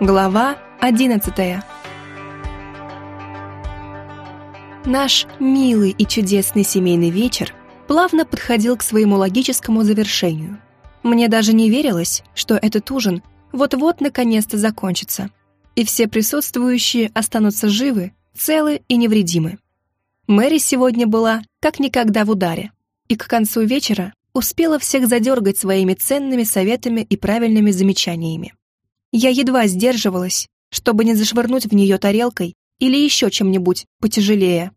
Глава одиннадцатая Наш милый и чудесный семейный вечер плавно подходил к своему логическому завершению. Мне даже не верилось, что этот ужин вот-вот наконец-то закончится, и все присутствующие останутся живы, целы и невредимы. Мэри сегодня была как никогда в ударе, и к концу вечера успела всех задергать своими ценными советами и правильными замечаниями. Я едва сдерживалась, чтобы не зашвырнуть в нее тарелкой или еще чем-нибудь потяжелее.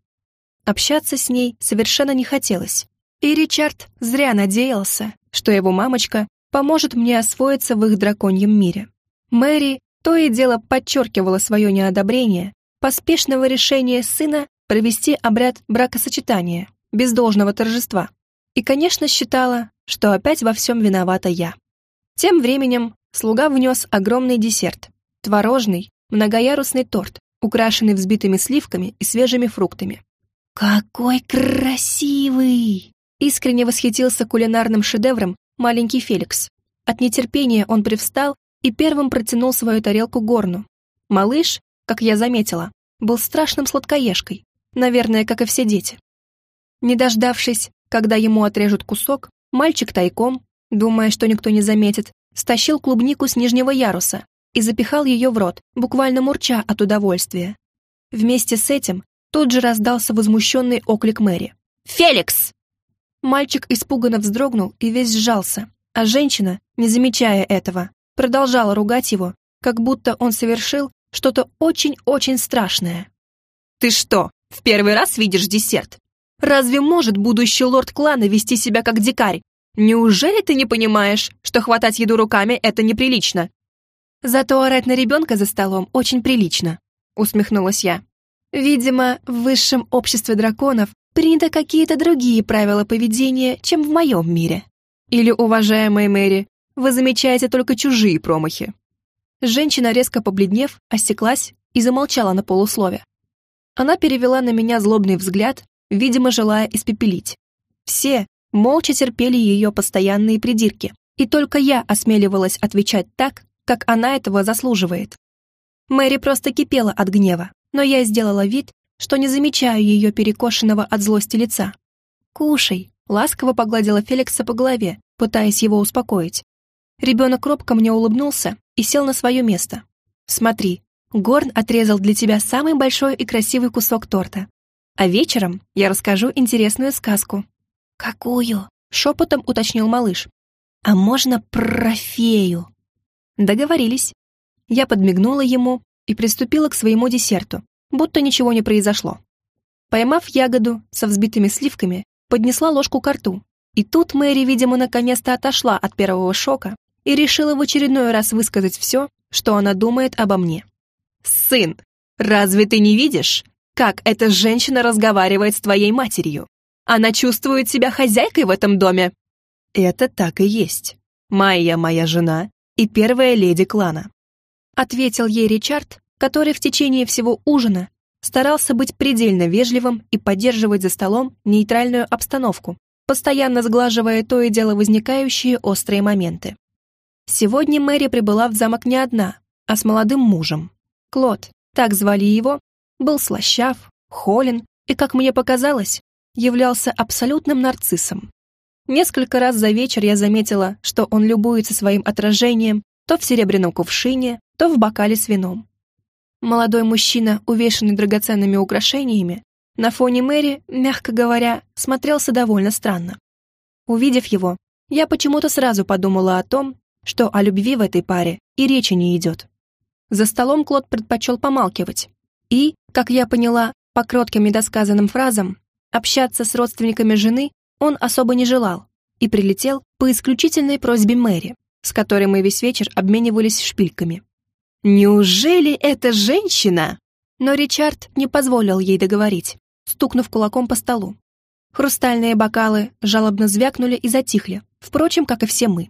Общаться с ней совершенно не хотелось, и Ричард зря надеялся, что его мамочка поможет мне освоиться в их драконьем мире. Мэри то и дело подчеркивала свое неодобрение поспешного решения сына провести обряд бракосочетания без должного торжества. И, конечно, считала, что опять во всем виновата я. Тем временем слуга внес огромный десерт. Творожный, многоярусный торт, украшенный взбитыми сливками и свежими фруктами. «Какой красивый!» Искренне восхитился кулинарным шедевром маленький Феликс. От нетерпения он привстал и первым протянул свою тарелку горну. Малыш, как я заметила, был страшным сладкоежкой, наверное, как и все дети. Не дождавшись, когда ему отрежут кусок, мальчик тайком, думая, что никто не заметит, стащил клубнику с нижнего яруса и запихал ее в рот, буквально мурча от удовольствия. Вместе с этим тут же раздался возмущенный оклик Мэри. «Феликс!» Мальчик испуганно вздрогнул и весь сжался, а женщина, не замечая этого, продолжала ругать его, как будто он совершил что-то очень-очень страшное. «Ты что, в первый раз видишь десерт? Разве может будущий лорд клана вести себя как дикарь? Неужели ты не понимаешь, что хватать еду руками — это неприлично?» «Зато орать на ребенка за столом очень прилично», — усмехнулась я. «Видимо, в высшем обществе драконов приняты какие-то другие правила поведения, чем в моем мире. Или, уважаемая Мэри, вы замечаете только чужие промахи?» Женщина, резко побледнев, осеклась и замолчала на полуслове. Она перевела на меня злобный взгляд, видимо, желая испепелить. Все молча терпели ее постоянные придирки, и только я осмеливалась отвечать так, как она этого заслуживает. Мэри просто кипела от гнева, но я сделала вид, что не замечаю ее перекошенного от злости лица. «Кушай», — ласково погладила Феликса по голове, пытаясь его успокоить. Ребенок робко мне улыбнулся и сел на свое место. «Смотри, Горн отрезал для тебя самый большой и красивый кусок торта. А вечером я расскажу интересную сказку». «Какую?» — шепотом уточнил малыш. «А можно про фею?» Договорились. Я подмигнула ему и приступила к своему десерту, будто ничего не произошло. Поймав ягоду со взбитыми сливками, поднесла ложку к рту. И тут Мэри, видимо, наконец-то отошла от первого шока и решила в очередной раз высказать все, что она думает обо мне. «Сын, разве ты не видишь, как эта женщина разговаривает с твоей матерью? Она чувствует себя хозяйкой в этом доме?» «Это так и есть. Майя моя жена и первая леди клана», ответил ей Ричард, который в течение всего ужина старался быть предельно вежливым и поддерживать за столом нейтральную обстановку, постоянно сглаживая то и дело возникающие острые моменты. Сегодня Мэри прибыла в замок не одна, а с молодым мужем. Клод, так звали его, был слащав, холен и, как мне показалось, являлся абсолютным нарциссом. Несколько раз за вечер я заметила, что он любуется своим отражением то в серебряном кувшине, то в бокале с вином. Молодой мужчина, увешанный драгоценными украшениями, на фоне Мэри, мягко говоря, смотрелся довольно странно. Увидев его, я почему-то сразу подумала о том, что о любви в этой паре и речи не идет. За столом Клод предпочел помалкивать. И, как я поняла, по кротким недосказанным фразам, общаться с родственниками жены он особо не желал и прилетел по исключительной просьбе Мэри, с которой мы весь вечер обменивались шпильками. «Неужели эта женщина?» Но Ричард не позволил ей договорить, стукнув кулаком по столу. Хрустальные бокалы жалобно звякнули и затихли, впрочем, как и все мы.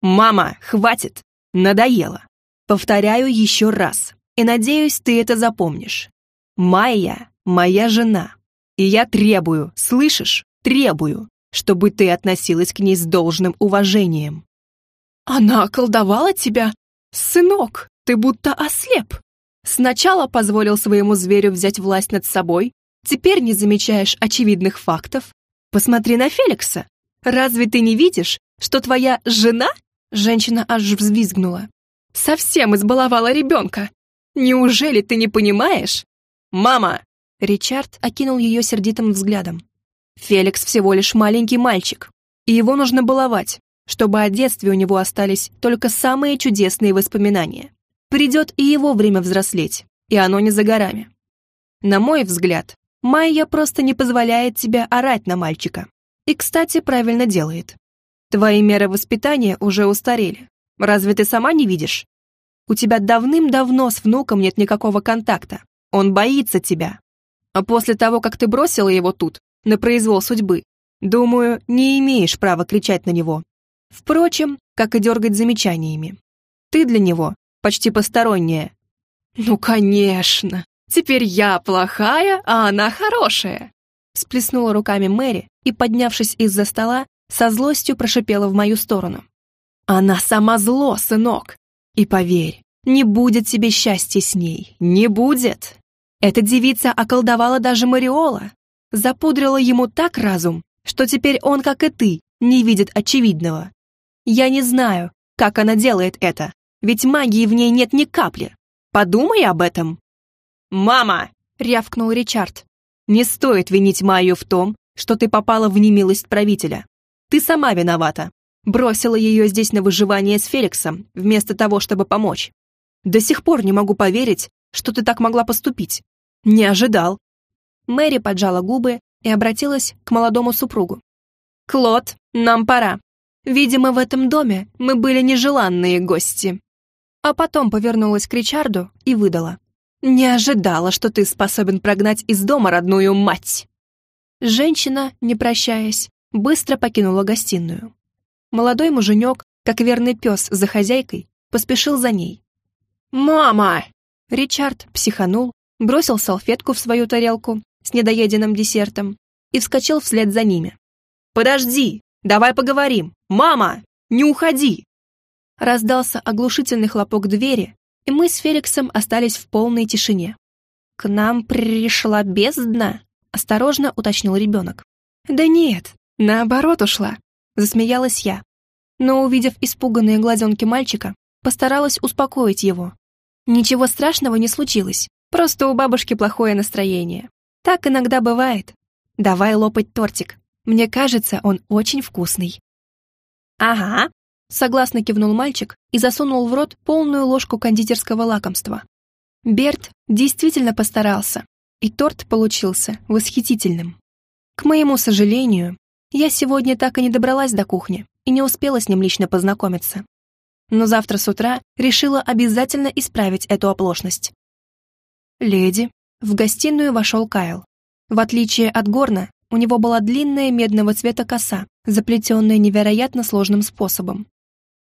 «Мама, хватит! Надоело! Повторяю еще раз, и надеюсь, ты это запомнишь. Майя — моя жена, и я требую, слышишь, требую, чтобы ты относилась к ней с должным уважением». «Она околдовала тебя, сынок?» Ты будто ослеп. Сначала позволил своему зверю взять власть над собой, теперь не замечаешь очевидных фактов. Посмотри на Феликса. Разве ты не видишь, что твоя жена?» Женщина аж взвизгнула. «Совсем избаловала ребенка. Неужели ты не понимаешь?» «Мама!» Ричард окинул ее сердитым взглядом. «Феликс всего лишь маленький мальчик, и его нужно баловать, чтобы о детстве у него остались только самые чудесные воспоминания. Придет и его время взрослеть, и оно не за горами. На мой взгляд, Майя просто не позволяет тебе орать на мальчика. И, кстати, правильно делает. Твои меры воспитания уже устарели. Разве ты сама не видишь? У тебя давным-давно с внуком нет никакого контакта. Он боится тебя. А после того, как ты бросила его тут, на произвол судьбы, думаю, не имеешь права кричать на него. Впрочем, как и дергать замечаниями. Ты для него почти посторонняя. Ну, конечно. Теперь я плохая, а она хорошая. Сплеснула руками Мэри и, поднявшись из-за стола, со злостью прошипела в мою сторону. «Она сама зло, сынок! И поверь, не будет тебе счастья с ней, не будет! Эта девица околдовала даже Мариола, запудрила ему так разум, что теперь он, как и ты, не видит очевидного. Я не знаю, как она делает это, ведь магии в ней нет ни капли. Подумай об этом!» «Мама!» — рявкнул Ричард. «Не стоит винить Майю в том, что ты попала в немилость правителя. Ты сама виновата. Бросила ее здесь на выживание с Феликсом, вместо того, чтобы помочь. До сих пор не могу поверить, что ты так могла поступить. Не ожидал». Мэри поджала губы и обратилась к молодому супругу. «Клод, нам пора. Видимо, в этом доме мы были нежеланные гости». А потом повернулась к Ричарду и выдала. «Не ожидала, что ты способен прогнать из дома родную мать!» Женщина, не прощаясь, быстро покинула гостиную. Молодой муженек, как верный пес за хозяйкой, поспешил за ней. «Мама!» Ричард психанул, бросил салфетку в свою тарелку с недоеденным десертом и вскочил вслед за ними. «Подожди! Давай поговорим! Мама! Не уходи!» Раздался оглушительный хлопок двери, и мы с Феликсом остались в полной тишине. «К нам пришла бездна?» — осторожно уточнил ребенок. «Да нет, «Наоборот ушла», — засмеялась я. Но, увидев испуганные глазенки мальчика, постаралась успокоить его. Ничего страшного не случилось, просто у бабушки плохое настроение. Так иногда бывает. Давай лопать тортик. Мне кажется, он очень вкусный. «Ага», — согласно кивнул мальчик и засунул в рот полную ложку кондитерского лакомства. Берт действительно постарался, и торт получился восхитительным. К моему сожалению, я сегодня так и не добралась до кухни и не успела с ним лично познакомиться. Но завтра с утра решила обязательно исправить эту оплошность. «Леди», в гостиную вошел Кайл. В отличие от Горна, у него была длинная медного цвета коса, заплетенная невероятно сложным способом.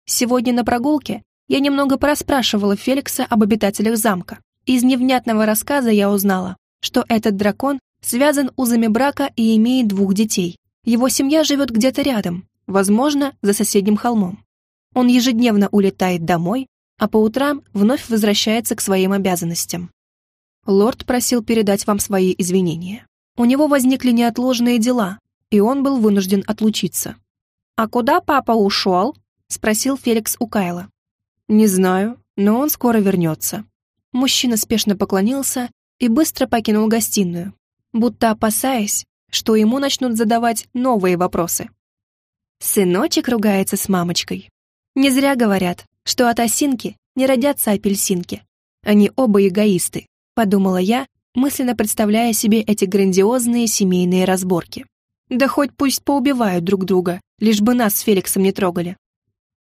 Сегодня на прогулке я немного порасспрашивала Феликса об обитателях замка. Из невнятного рассказа я узнала, что этот дракон связан узами брака и имеет двух детей, его семья живет где-то рядом, возможно, за соседним холмом. Он ежедневно улетает домой, а по утрам вновь возвращается к своим обязанностям. Лорд просил передать вам свои извинения. У него возникли неотложные дела, и он был вынужден отлучиться. «А куда папа ушел?» — спросил Феликс у Кайла. «Не знаю, но он скоро вернется». Мужчина спешно поклонился и быстро покинул гостиную, будто опасаясь, что ему начнут задавать новые вопросы. Сыночек ругается с мамочкой. Не зря говорят, что от осинки не родятся апельсинки. Они оба эгоисты, подумала я, мысленно представляя себе эти грандиозные семейные разборки. Да хоть пусть поубивают друг друга, лишь бы нас с Феликсом не трогали.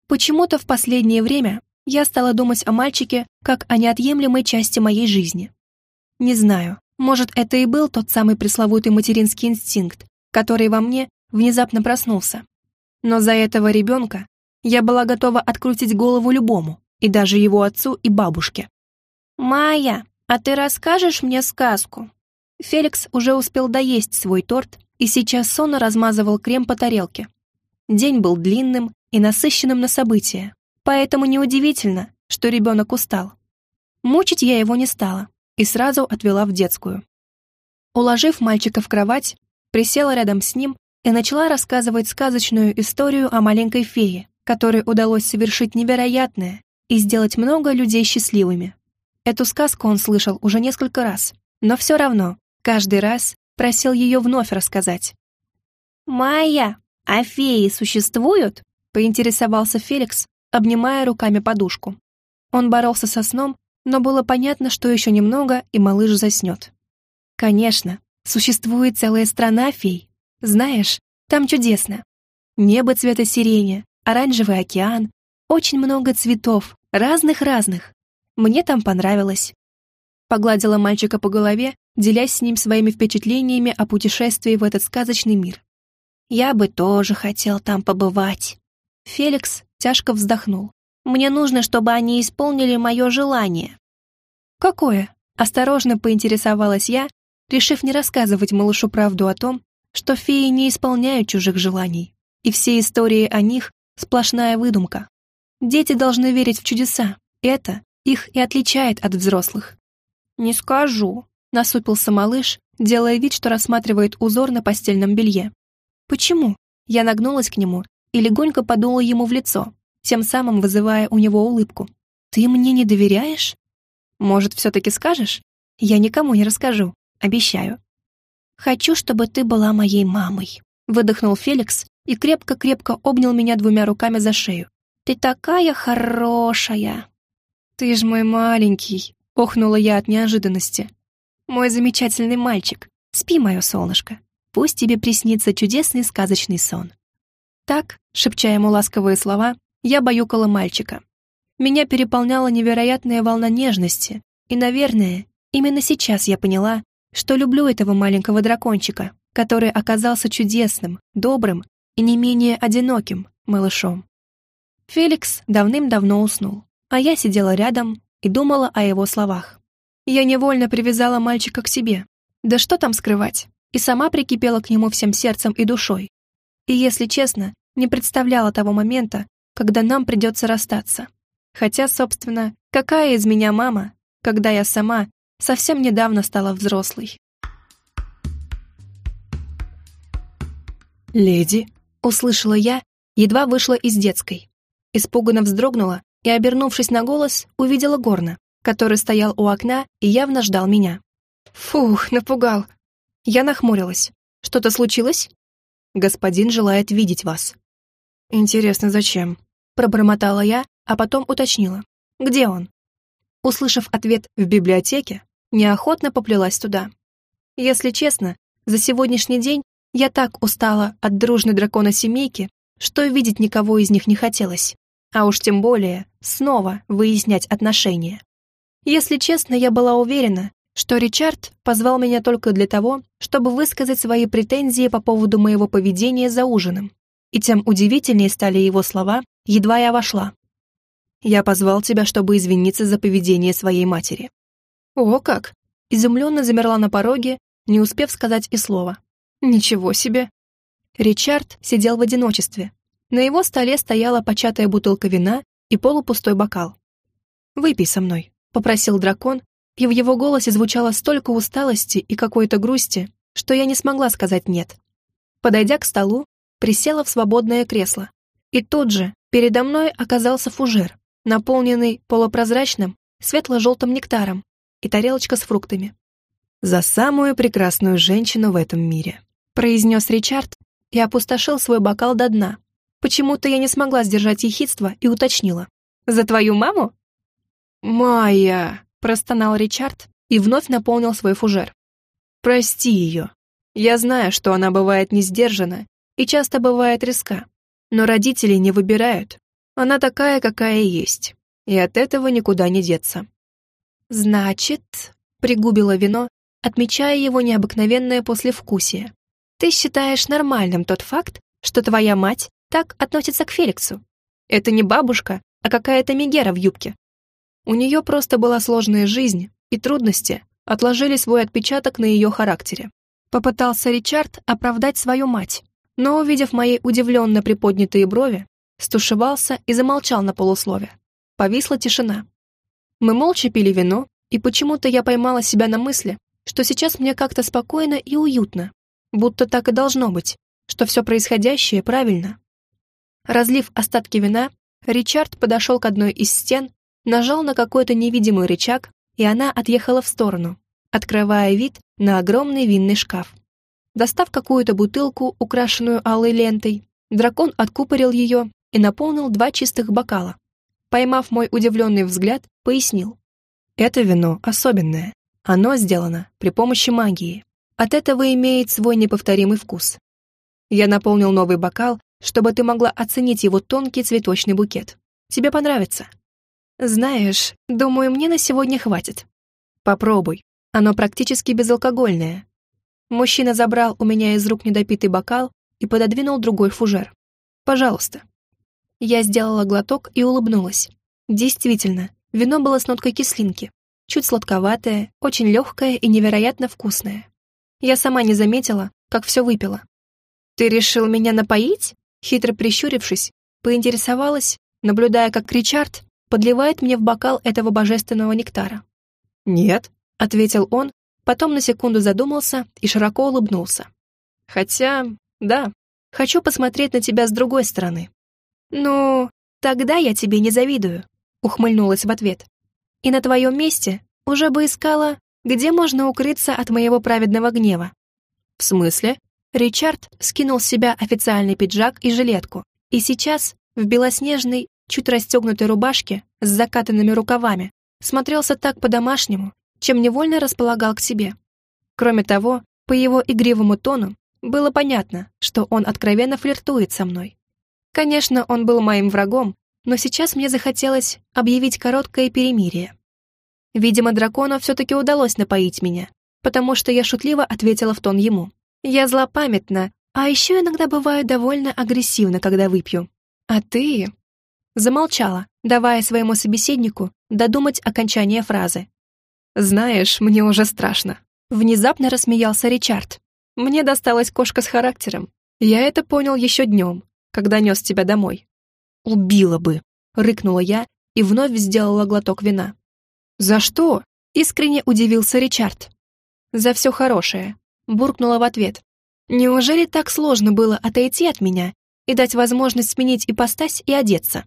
Почему-то в последнее время я стала думать о мальчике как о неотъемлемой части моей жизни. Не знаю, может, это и был тот самый пресловутый материнский инстинкт, который во мне внезапно проснулся. Но за этого ребенка я была готова открутить голову любому, и даже его отцу и бабушке. «Майя, а ты расскажешь мне сказку?» Феликс уже успел доесть свой торт и сейчас сонно размазывал крем по тарелке. День был длинным и насыщенным на события, поэтому неудивительно, что ребенок устал. Мучить я его не стала и сразу отвела в детскую. Уложив мальчика в кровать, присела рядом с ним и начала рассказывать сказочную историю о маленькой фее, которой удалось совершить невероятное и сделать много людей счастливыми. Эту сказку он слышал уже несколько раз, но все равно, каждый раз просил ее вновь рассказать. «Майя, а феи существуют?» — поинтересовался Феликс, обнимая руками подушку. Он боролся со сном, но было понятно, что еще немного, и малыш заснет. «Конечно, существует целая страна фей. Знаешь, там чудесно. Небо цвета сирени, оранжевый океан, очень много цветов, разных-разных. Мне там понравилось». Погладила мальчика по голове, делясь с ним своими впечатлениями о путешествии в этот сказочный мир. «Я бы тоже хотел там побывать». Феликс тяжко вздохнул. «Мне нужно, чтобы они исполнили мое желание». «Какое?» — осторожно поинтересовалась я, решив не рассказывать малышу правду о том, что феи не исполняют чужих желаний, и все истории о них — сплошная выдумка. Дети должны верить в чудеса, это их и отличает от взрослых. «Не скажу», — насупился малыш, делая вид, что рассматривает узор на постельном белье. «Почему?» Я нагнулась к нему и легонько подула ему в лицо, тем самым вызывая у него улыбку. «Ты мне не доверяешь?» «Может, все-таки скажешь?» «Я никому не расскажу, обещаю». «Хочу, чтобы ты была моей мамой», — выдохнул Феликс и крепко-крепко обнял меня двумя руками за шею. «Ты такая хорошая!» «Ты ж мой маленький!» — охнула я от неожиданности. «Мой замечательный мальчик, спи, мое солнышко. Пусть тебе приснится чудесный сказочный сон». Так, шепча ему ласковые слова, я баюкала мальчика. Меня переполняла невероятная волна нежности, и, наверное, именно сейчас я поняла, что люблю этого маленького дракончика, который оказался чудесным, добрым и не менее одиноким малышом. Феликс давным-давно уснул, а я сидела рядом и думала о его словах. Я невольно привязала мальчика к себе. Да что там скрывать? И сама прикипела к нему всем сердцем и душой. И, если честно, не представляла того момента, когда нам придется расстаться. Хотя, собственно, какая из меня мама, когда я сама совсем недавно стала взрослой? «Леди», — услышала я, едва вышла из детской. Испуганно вздрогнула и, обернувшись на голос, увидела Горна, который стоял у окна и явно ждал меня. Фух, напугал. Я нахмурилась. Что-то случилось? Господин желает видеть вас. Интересно, зачем? Пробормотала я, а потом уточнила. Где он? Услышав ответ в библиотеке, неохотно поплелась туда. Если честно, за сегодняшний день я так устала от дружной дракона семейки, что видеть никого из них не хотелось а уж тем более снова выяснять отношения. Если честно, я была уверена, что Ричард позвал меня только для того, чтобы высказать свои претензии по поводу моего поведения за ужином. И тем удивительнее стали его слова, едва я вошла. «Я позвал тебя, чтобы извиниться за поведение своей матери». «О, как!» Изумленно замерла на пороге, не успев сказать и слова. «Ничего себе!» Ричард сидел в одиночестве, на его столе стояла початая бутылка вина и полупустой бокал. «Выпей со мной», — попросил дракон, и в его голосе звучало столько усталости и какой-то грусти, что я не смогла сказать «нет». Подойдя к столу, присела в свободное кресло. И тут же передо мной оказался фужер, наполненный полупрозрачным, светло-желтым нектаром и тарелочка с фруктами. «За самую прекрасную женщину в этом мире», — произнес Ричард и опустошил свой бокал до дна, Почему-то я не смогла сдержать ехидство и уточнила. «За твою маму?» «Майя!» — простонал Ричард и вновь наполнил свой фужер. «Прости ее. Я знаю, что она бывает не сдержана и часто бывает резка, но родители не выбирают. Она такая, какая есть, и от этого никуда не деться». «Значит...» — пригубила вино, отмечая его необыкновенное послевкусие. «Ты считаешь нормальным тот факт, что твоя мать так относится к Феликсу. Это не бабушка, а какая-то Мегера в юбке. У нее просто была сложная жизнь, и трудности отложили свой отпечаток на ее характере. Попытался Ричард оправдать свою мать, но, увидев мои удивленно приподнятые брови, стушевался и замолчал на полуслове. Повисла тишина. Мы молча пили вино, и почему-то я поймала себя на мысли, что сейчас мне как-то спокойно и уютно, будто так и должно быть, что все происходящее правильно. Разлив остатки вина, Ричард подошел к одной из стен, нажал на какой-то невидимый рычаг, и она отъехала в сторону, открывая вид на огромный винный шкаф. Достав какую-то бутылку, украшенную алой лентой, дракон откупорил ее и наполнил два чистых бокала. Поймав мой удивленный взгляд, пояснил. Это вино особенное. Оно сделано при помощи магии. От этого имеет свой неповторимый вкус. Я наполнил новый бокал, чтобы ты могла оценить его тонкий цветочный букет. Тебе понравится. Знаешь, думаю, мне на сегодня хватит. Попробуй. Оно практически безалкогольное. Мужчина забрал у меня из рук недопитый бокал и пододвинул другой фужер. Пожалуйста. Я сделала глоток и улыбнулась. Действительно, вино было с ноткой кислинки. Чуть сладковатое, очень легкое и невероятно вкусное. Я сама не заметила, как все выпила. «Ты решил меня напоить?» Хитро прищурившись, поинтересовалась, наблюдая, как Кричард подливает мне в бокал этого божественного нектара. «Нет», — ответил он, потом на секунду задумался и широко улыбнулся. «Хотя, да, хочу посмотреть на тебя с другой стороны». «Ну, тогда я тебе не завидую», — ухмыльнулась в ответ. «И на твоем месте уже бы искала, где можно укрыться от моего праведного гнева». «В смысле?» Ричард скинул с себя официальный пиджак и жилетку, и сейчас, в белоснежной, чуть расстегнутой рубашке с закатанными рукавами, смотрелся так по-домашнему, чем невольно располагал к себе. Кроме того, по его игривому тону было понятно, что он откровенно флиртует со мной. Конечно, он был моим врагом, но сейчас мне захотелось объявить короткое перемирие. Видимо, дракону все-таки удалось напоить меня, потому что я шутливо ответила в тон ему. Я злопамятна, а еще иногда бываю довольно агрессивна, когда выпью. А ты...» Замолчала, давая своему собеседнику додумать окончание фразы. «Знаешь, мне уже страшно». Внезапно рассмеялся Ричард. «Мне досталась кошка с характером. Я это понял еще днем, когда нес тебя домой». «Убила бы», — рыкнула я и вновь сделала глоток вина. «За что?» — искренне удивился Ричард. «За все хорошее буркнула в ответ. Неужели так сложно было отойти от меня и дать возможность сменить ипостась и одеться?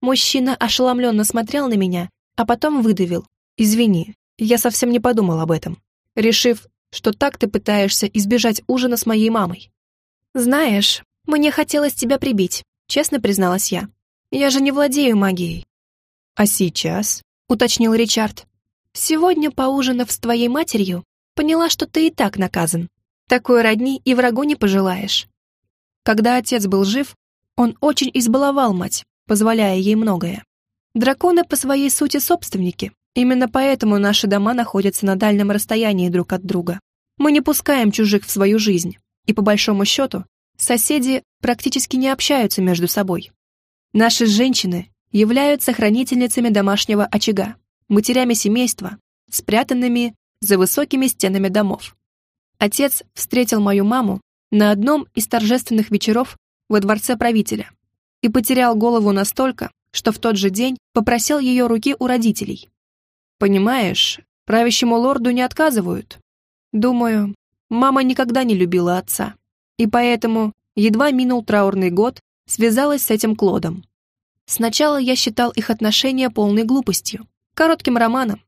Мужчина ошеломленно смотрел на меня, а потом выдавил. «Извини, я совсем не подумал об этом», решив, что так ты пытаешься избежать ужина с моей мамой. «Знаешь, мне хотелось тебя прибить», честно призналась я. «Я же не владею магией». «А сейчас?» — уточнил Ричард. «Сегодня, поужинав с твоей матерью, Поняла, что ты и так наказан. Такой родни и врагу не пожелаешь. Когда отец был жив, он очень избаловал мать, позволяя ей многое. Драконы по своей сути собственники, именно поэтому наши дома находятся на дальнем расстоянии друг от друга. Мы не пускаем чужих в свою жизнь, и по большому счету соседи практически не общаются между собой. Наши женщины являются хранительницами домашнего очага, матерями семейства, спрятанными за высокими стенами домов. Отец встретил мою маму на одном из торжественных вечеров во дворце правителя и потерял голову настолько, что в тот же день попросил ее руки у родителей. Понимаешь, правящему лорду не отказывают. Думаю, мама никогда не любила отца, и поэтому, едва минул траурный год, связалась с этим Клодом. Сначала я считал их отношения полной глупостью, коротким романом,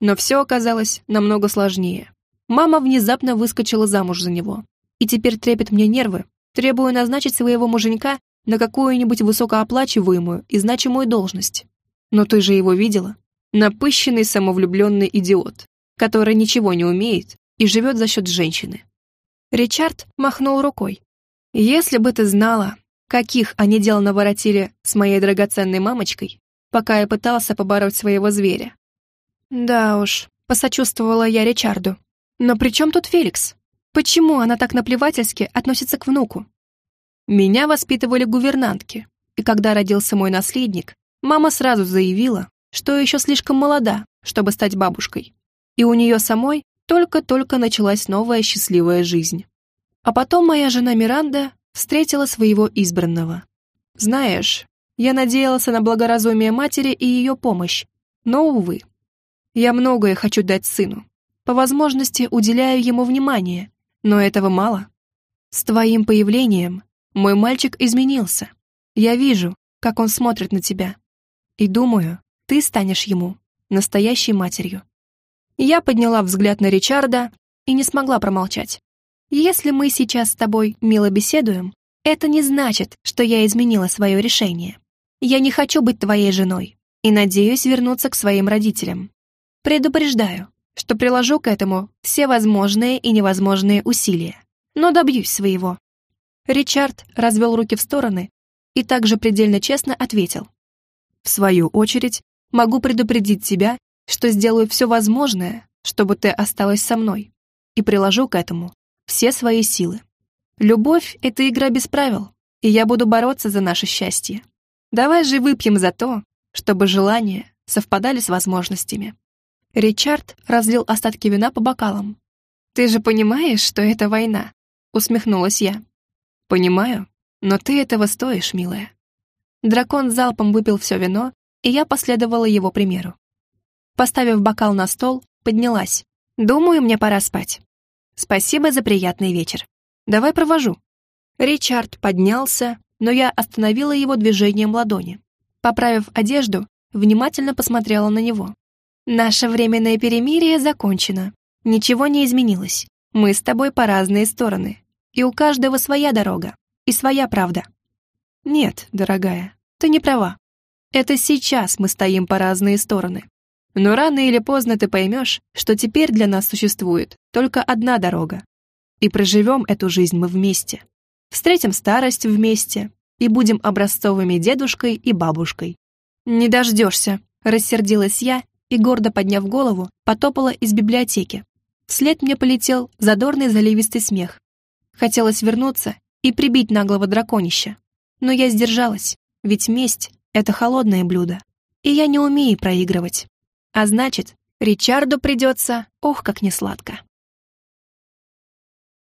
но все оказалось намного сложнее. Мама внезапно выскочила замуж за него. И теперь трепет мне нервы, требуя назначить своего муженька на какую-нибудь высокооплачиваемую и значимую должность. Но ты же его видела? Напыщенный самовлюбленный идиот, который ничего не умеет и живет за счет женщины. Ричард махнул рукой. «Если бы ты знала, каких они дел наворотили с моей драгоценной мамочкой, пока я пытался побороть своего зверя, «Да уж», — посочувствовала я Ричарду. «Но при чем тут Феликс? Почему она так наплевательски относится к внуку?» Меня воспитывали гувернантки, и когда родился мой наследник, мама сразу заявила, что еще слишком молода, чтобы стать бабушкой. И у нее самой только-только началась новая счастливая жизнь. А потом моя жена Миранда встретила своего избранного. Знаешь, я надеялся на благоразумие матери и ее помощь, но, увы, Я многое хочу дать сыну. По возможности уделяю ему внимание, но этого мало. С твоим появлением мой мальчик изменился. Я вижу, как он смотрит на тебя. И думаю, ты станешь ему настоящей матерью. Я подняла взгляд на Ричарда и не смогла промолчать. Если мы сейчас с тобой мило беседуем, это не значит, что я изменила свое решение. Я не хочу быть твоей женой и надеюсь вернуться к своим родителям. Предупреждаю, что приложу к этому все возможные и невозможные усилия, но добьюсь своего. Ричард развел руки в стороны и также предельно честно ответил. В свою очередь, могу предупредить тебя, что сделаю все возможное, чтобы ты осталась со мной, и приложу к этому все свои силы. Любовь — это игра без правил, и я буду бороться за наше счастье. Давай же выпьем за то, чтобы желания совпадали с возможностями. Ричард разлил остатки вина по бокалам. «Ты же понимаешь, что это война?» — усмехнулась я. «Понимаю, но ты этого стоишь, милая». Дракон залпом выпил все вино, и я последовала его примеру. Поставив бокал на стол, поднялась. «Думаю, мне пора спать. Спасибо за приятный вечер. Давай провожу». Ричард поднялся, но я остановила его движением ладони. Поправив одежду, внимательно посмотрела на него. «Наше временное перемирие закончено. Ничего не изменилось. Мы с тобой по разные стороны. И у каждого своя дорога. И своя правда». «Нет, дорогая, ты не права. Это сейчас мы стоим по разные стороны. Но рано или поздно ты поймешь, что теперь для нас существует только одна дорога. И проживем эту жизнь мы вместе. Встретим старость вместе и будем образцовыми дедушкой и бабушкой. «Не дождешься», — рассердилась я и, гордо подняв голову, потопала из библиотеки. Вслед мне полетел задорный заливистый смех. Хотелось вернуться и прибить наглого драконища. Но я сдержалась, ведь месть — это холодное блюдо, и я не умею проигрывать. А значит, Ричарду придется, ох, как несладко.